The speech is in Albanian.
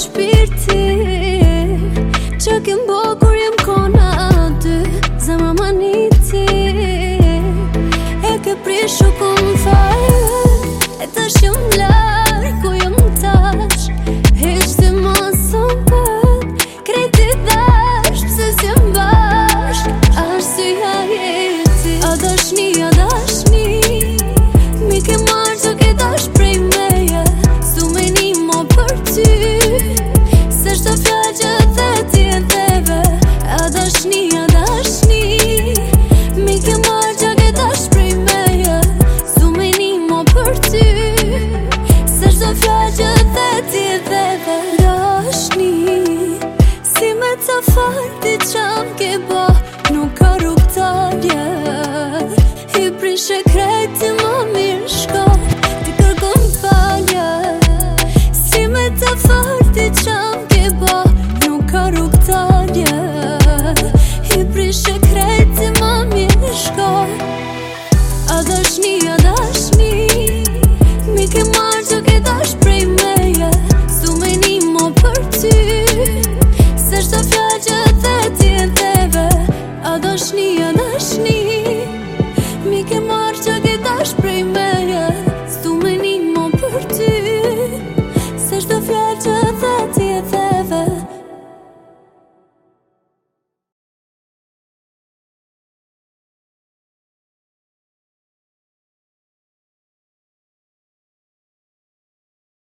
shpirti që Ca farti qam ke bo Nuk ka rukë to the